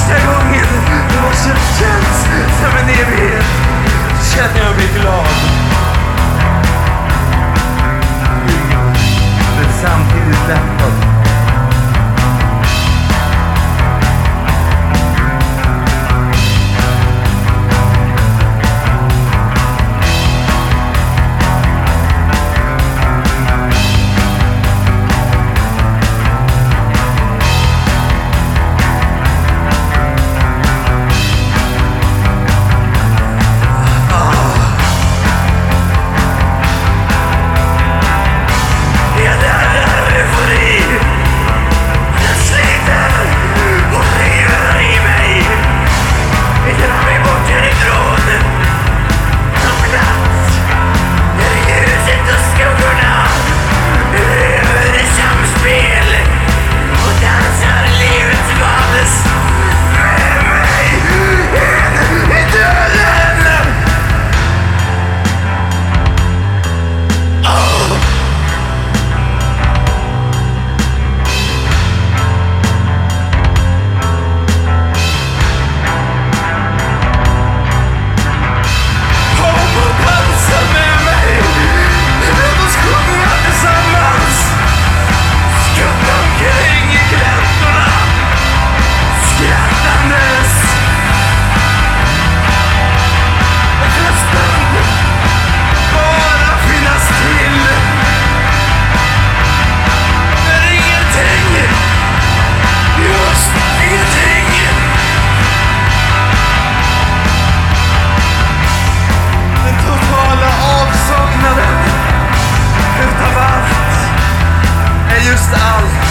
första gången det var så känns som en evighet känner jag mig glad. Men samtidigt lättad. your stars